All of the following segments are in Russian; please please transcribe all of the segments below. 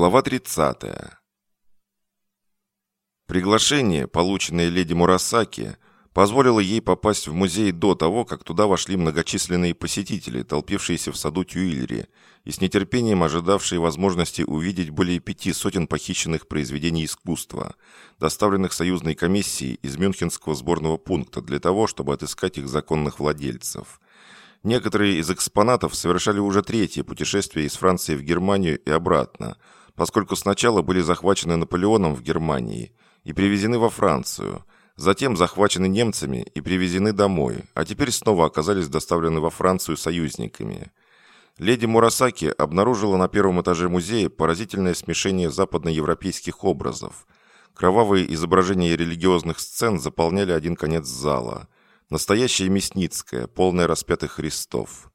Глава 30. Приглашение, полученное леди Мурасаки, позволило ей попасть в музей до того, как туда вошли многочисленные посетители, толпившиеся в саду Тюильри, и с нетерпением ожидавшие возможности увидеть более пяти сотен похищенных произведений искусства, доставленных союзной комиссией из Мюнхенского сборного пункта для того, чтобы отыскать их законных владельцев. Некоторые из экспонатов совершали уже третье путешествие из Франции в Германию и обратно – поскольку сначала были захвачены Наполеоном в Германии и привезены во Францию, затем захвачены немцами и привезены домой, а теперь снова оказались доставлены во Францию союзниками. Леди Мурасаки обнаружила на первом этаже музея поразительное смешение западноевропейских образов. Кровавые изображения религиозных сцен заполняли один конец зала. Настоящая Мясницкая, полная распятых Христов.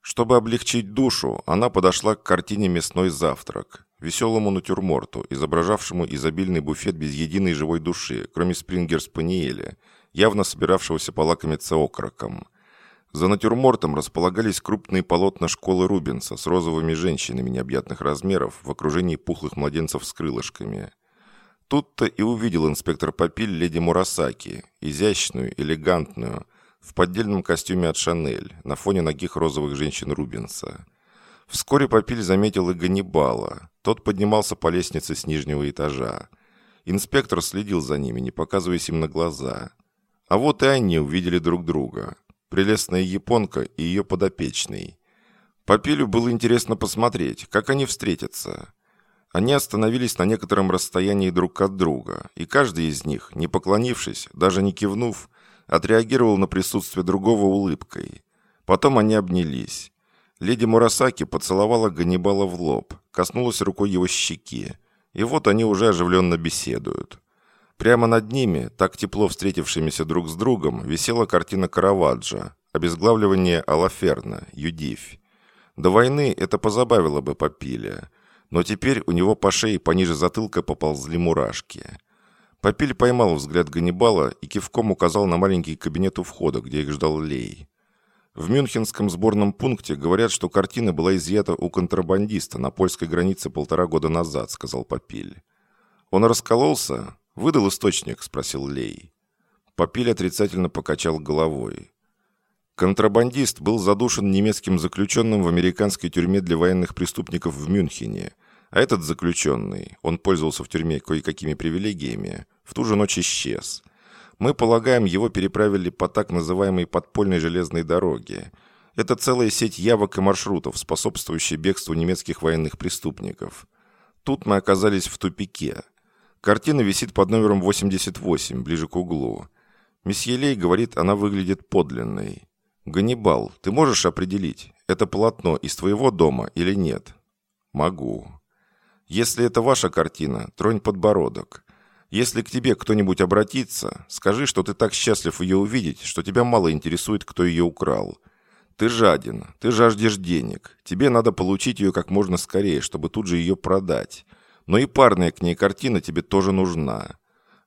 Чтобы облегчить душу, она подошла к картине «Мясной завтрак» веселому натюрморту, изображавшему изобильный буфет без единой живой души, кроме спрингер-спаниеля, явно собиравшегося полакомиться окороком. За натюрмортом располагались крупные полотна школы Рубенса с розовыми женщинами необъятных размеров в окружении пухлых младенцев с крылышками. Тут-то и увидел инспектор Попиль леди Мурасаки, изящную, элегантную, в поддельном костюме от Шанель, на фоне ногих розовых женщин Рубенса. Вскоре Попиль заметил и Ганнибала. Тот поднимался по лестнице с нижнего этажа. Инспектор следил за ними, не показываясь им на глаза. А вот и они увидели друг друга. Прелестная японка и ее подопечный. Попилю было интересно посмотреть, как они встретятся. Они остановились на некотором расстоянии друг от друга, и каждый из них, не поклонившись, даже не кивнув, отреагировал на присутствие другого улыбкой. Потом они обнялись. Леди Мурасаки поцеловала Ганнибала в лоб, коснулась рукой его щеки, и вот они уже оживленно беседуют. Прямо над ними, так тепло встретившимися друг с другом, висела картина Караваджо «Обезглавливание Алаферна», Юдивь. До войны это позабавило бы Папиля, но теперь у него по шее пониже затылка поползли мурашки. Папиль поймал взгляд Ганнибала и кивком указал на маленький кабинет у входа, где их ждал Лей. В Мюнхенском сборном пункте говорят, что картина была изъята у контрабандиста на польской границе полтора года назад, сказал Попиль. Он раскололся? Выдал источник, спросил Лей. Попиль отрицательно покачал головой. Контрабандист был задушен немецким заключенным в американской тюрьме для военных преступников в Мюнхене, а этот заключенный, он пользовался в тюрьме кое-какими привилегиями, в ту же ночь исчез – мы полагаем, его переправили по так называемой подпольной железной дороге. Это целая сеть явок и маршрутов, способствующая бегству немецких военных преступников. Тут мы оказались в тупике. Картина висит под номером 88, ближе к углу. Месье Лей говорит, она выглядит подлинной. «Ганнибал, ты можешь определить, это полотно из твоего дома или нет?» «Могу». «Если это ваша картина, тронь подбородок. Если к тебе кто-нибудь обратится, скажи, что ты так счастлив ее увидеть, что тебя мало интересует, кто ее украл. Ты жаден, ты жаждешь денег. Тебе надо получить ее как можно скорее, чтобы тут же ее продать. Но и парная к ней картина тебе тоже нужна.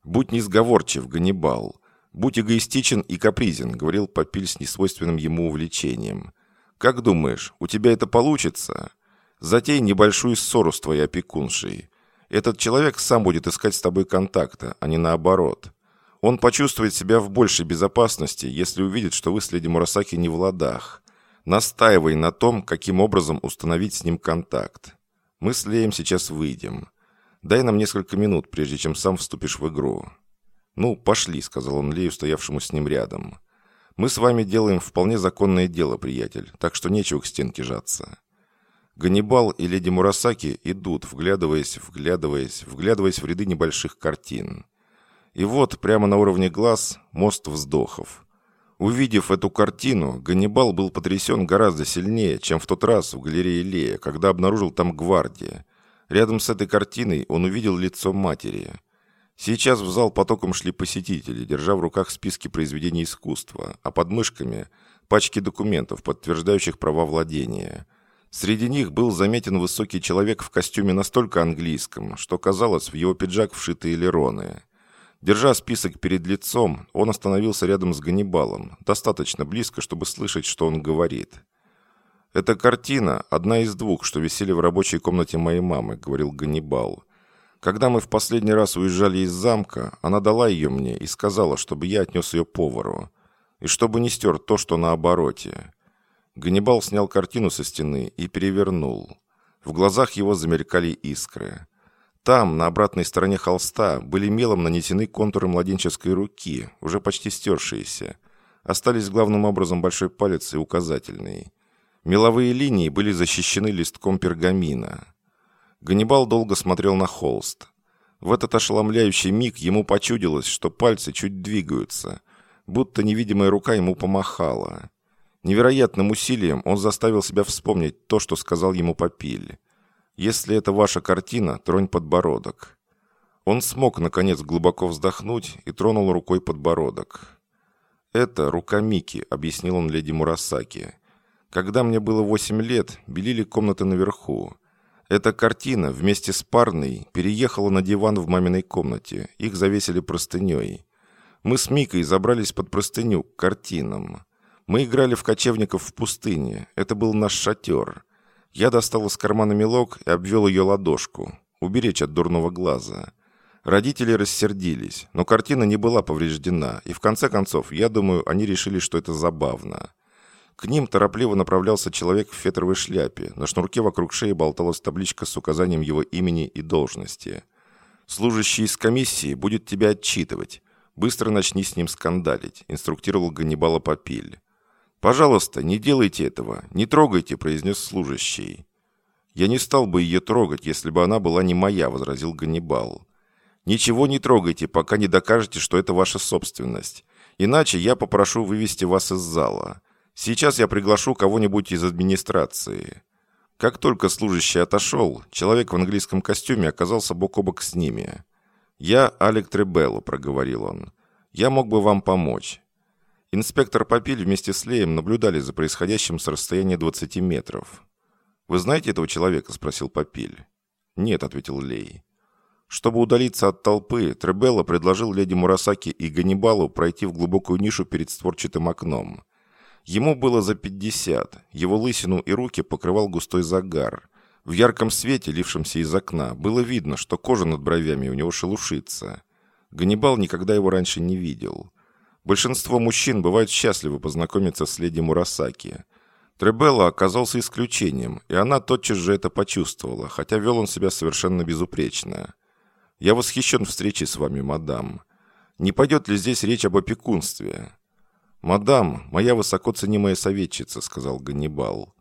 Будь несговорчив, Ганнибал. Будь эгоистичен и капризен, говорил Попиль с несвойственным ему увлечением. Как думаешь, у тебя это получится? Затей небольшую ссору с твоей опекуншей. Этот человек сам будет искать с тобой контакта, а не наоборот. Он почувствует себя в большей безопасности, если увидит, что вы с леди Мурасаки не в ладах. Настаивай на том, каким образом установить с ним контакт. Мы с Леем сейчас выйдем. Дай нам несколько минут, прежде чем сам вступишь в игру». «Ну, пошли», — сказал он Лею, стоявшему с ним рядом. «Мы с вами делаем вполне законное дело, приятель, так что нечего к стенке жаться». Ганнибал и леди Мурасаки идут, вглядываясь, вглядываясь, вглядываясь в ряды небольших картин. И вот, прямо на уровне глаз, мост вздохов. Увидев эту картину, Ганнибал был потрясен гораздо сильнее, чем в тот раз в галерее Лея, когда обнаружил там гвардия. Рядом с этой картиной он увидел лицо матери. Сейчас в зал потоком шли посетители, держа в руках списки произведений искусства, а под мышками – пачки документов, подтверждающих права владения – Среди них был заметен высокий человек в костюме настолько английском, что казалось, в его пиджак вшиты элероны. Держа список перед лицом, он остановился рядом с Ганнибалом, достаточно близко, чтобы слышать, что он говорит. «Эта картина – одна из двух, что висели в рабочей комнате моей мамы», – говорил Ганнибал. «Когда мы в последний раз уезжали из замка, она дала ее мне и сказала, чтобы я отнес ее повару. И чтобы не стер то, что на обороте». Ганнибал снял картину со стены и перевернул. В глазах его замелькали искры. Там, на обратной стороне холста, были мелом нанесены контуры младенческой руки, уже почти стершиеся. Остались главным образом большой палец и указательный. Меловые линии были защищены листком пергамина. Ганнибал долго смотрел на холст. В этот ошеломляющий миг ему почудилось, что пальцы чуть двигаются, будто невидимая рука ему помахала. Невероятным усилием он заставил себя вспомнить то, что сказал ему Попиль. Если это ваша картина, тронь подбородок. Он смог, наконец, глубоко вздохнуть и тронул рукой подбородок. «Это рука Мики», — объяснил он леди Мурасаки. «Когда мне было восемь лет, белили комнаты наверху. Эта картина вместе с парной переехала на диван в маминой комнате. Их завесили простыней. Мы с Микой забрались под простыню к картинам. Мы играли в кочевников в пустыне. Это был наш шатер. Я достал из кармана мелок и обвел ее ладошку. Уберечь от дурного глаза. Родители рассердились, но картина не была повреждена, и в конце концов, я думаю, они решили, что это забавно. К ним торопливо направлялся человек в фетровой шляпе. На шнурке вокруг шеи болталась табличка с указанием его имени и должности. «Служащий из комиссии будет тебя отчитывать. Быстро начни с ним скандалить», — инструктировал Ганнибала Попиль. «Пожалуйста, не делайте этого, не трогайте», — произнес служащий. «Я не стал бы ее трогать, если бы она была не моя», — возразил Ганнибал. «Ничего не трогайте, пока не докажете, что это ваша собственность. Иначе я попрошу вывести вас из зала. Сейчас я приглашу кого-нибудь из администрации». Как только служащий отошел, человек в английском костюме оказался бок о бок с ними. «Я Алек Требелло», — проговорил он. «Я мог бы вам помочь. Инспектор Попиль вместе с Леем наблюдали за происходящим с расстояния 20 метров. «Вы знаете этого человека?» – спросил Попиль. «Нет», – ответил Лей. Чтобы удалиться от толпы, Требелло предложил леди Мурасаки и Ганнибалу пройти в глубокую нишу перед створчатым окном. Ему было за 50, его лысину и руки покрывал густой загар. В ярком свете, лившемся из окна, было видно, что кожа над бровями у него шелушится. Ганнибал никогда его раньше не видел. Большинство мужчин бывают счастливы познакомиться с леди Мурасаки. Требелла оказался исключением, и она тотчас же это почувствовала, хотя вел он себя совершенно безупречно. «Я восхищен встречей с вами, мадам. Не пойдет ли здесь речь об опекунстве?» «Мадам, моя высоко ценимая советчица», — сказал Ганнибал.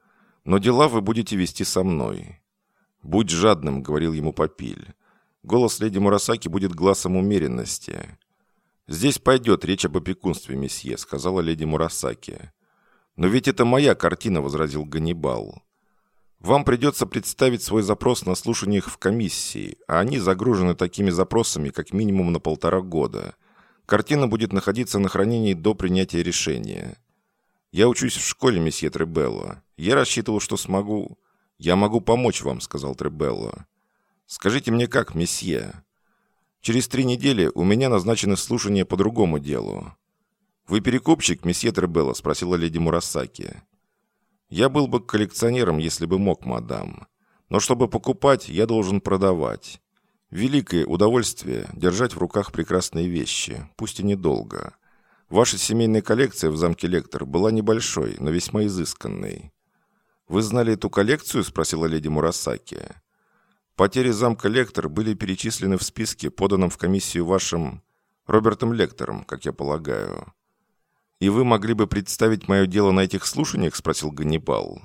«Но дела вы будете вести со мной». «Будь жадным», — говорил ему Попиль. «Голос леди Мурасаки будет глазом умеренности. «Здесь пойдет речь об опекунстве, месье», — сказала леди Мурасаки. «Но ведь это моя картина», — возразил Ганнибал. «Вам придется представить свой запрос на слушаниях в комиссии, а они загружены такими запросами как минимум на полтора года. Картина будет находиться на хранении до принятия решения. Я учусь в школе, месье Требелло. Я рассчитывал, что смогу...» «Я могу помочь вам», — сказал Требелло. «Скажите мне как, месье?» Через три недели у меня назначены слушания по другому делу. «Вы перекупщик, месье Требелло?» – спросила леди Мурасаки. «Я был бы коллекционером, если бы мог, мадам. Но чтобы покупать, я должен продавать. Великое удовольствие – держать в руках прекрасные вещи, пусть и недолго. Ваша семейная коллекция в замке Лектор была небольшой, но весьма изысканной». «Вы знали эту коллекцию?» – спросила леди Мурасаки. Потери замка Лектор были перечислены в списке, поданном в комиссию вашим Робертом Лектором, как я полагаю. «И вы могли бы представить мое дело на этих слушаниях?» – спросил Ганнибал.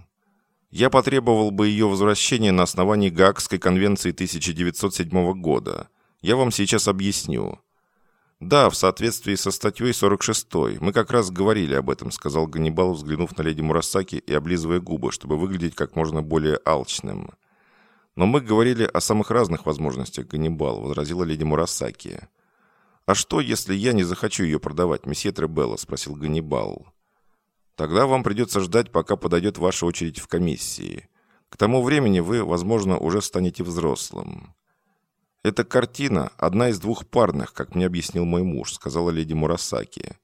«Я потребовал бы ее возвращения на основании Гаагской конвенции 1907 года. Я вам сейчас объясню». «Да, в соответствии со статьей 46 мы как раз говорили об этом», сказал Ганнибал, взглянув на леди Мурасаки и облизывая губы, чтобы выглядеть как можно более алчным. «Но мы говорили о самых разных возможностях, Ганнибал», — возразила леди Мурасаки. «А что, если я не захочу ее продавать, месье Требелло?» — спросил Ганнибал. «Тогда вам придется ждать, пока подойдет ваша очередь в комиссии. К тому времени вы, возможно, уже станете взрослым». «Эта картина – одна из двух парных, как мне объяснил мой муж», – сказала леди Мурасаки.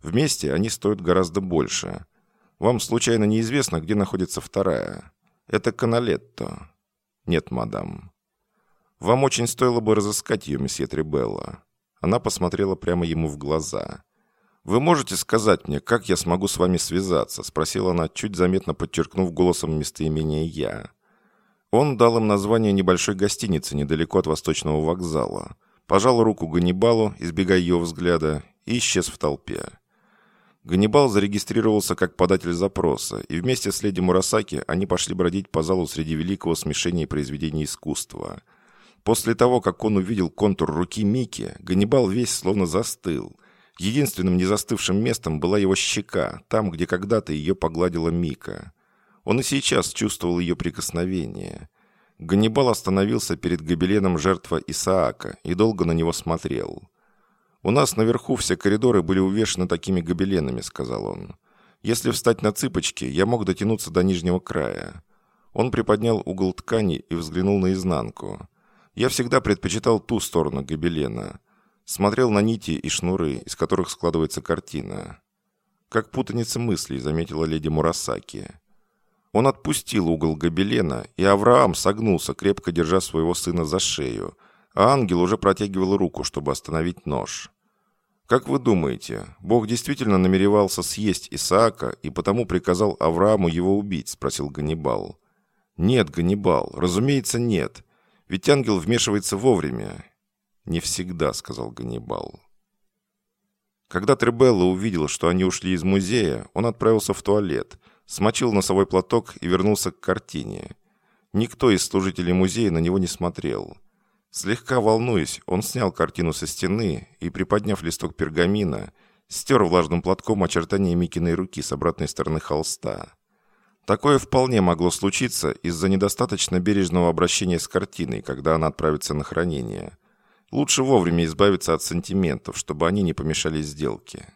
«Вместе они стоят гораздо больше. Вам случайно неизвестно, где находится вторая? Это Каналетто. Нет, мадам. Вам очень стоило бы разыскать ее, месье Трибелла. Она посмотрела прямо ему в глаза. «Вы можете сказать мне, как я смогу с вами связаться?» спросила она, чуть заметно подчеркнув голосом местоимение «я». Он дал им название небольшой гостиницы недалеко от Восточного вокзала, пожал руку Ганнибалу, избегая ее взгляда, и исчез в толпе. Ганнибал зарегистрировался как податель запроса, и вместе с леди Мурасаки они пошли бродить по залу среди великого смешения произведений искусства. После того, как он увидел контур руки Мики, Ганнибал весь словно застыл. Единственным незастывшим местом была его щека, там, где когда-то ее погладила Мика. Он и сейчас чувствовал ее прикосновение. Ганнибал остановился перед гобеленом жертва Исаака и долго на него смотрел. «У нас наверху все коридоры были увешаны такими гобеленами», — сказал он. «Если встать на цыпочки, я мог дотянуться до нижнего края». Он приподнял угол ткани и взглянул наизнанку. «Я всегда предпочитал ту сторону гобелена. Смотрел на нити и шнуры, из которых складывается картина». «Как путаница мыслей», — заметила леди Мурасаки. Он отпустил угол гобелена, и Авраам согнулся, крепко держа своего сына за шею, а ангел уже протягивал руку, чтобы остановить нож. Как вы думаете, Бог действительно намеревался съесть Исаака и потому приказал Аврааму его убить, спросил Ганнибал. Нет, Ганнибал, разумеется, нет. Ведь ангел вмешивается вовремя. Не всегда, сказал Ганнибал. Когда Требелло увидел, что они ушли из музея, он отправился в туалет – смочил носовой платок и вернулся к картине. Никто из служителей музея на него не смотрел. Слегка волнуясь, он снял картину со стены и, приподняв листок пергамина, стер влажным платком очертания Микиной руки с обратной стороны холста. Такое вполне могло случиться из-за недостаточно бережного обращения с картиной, когда она отправится на хранение. Лучше вовремя избавиться от сантиментов, чтобы они не помешали сделке.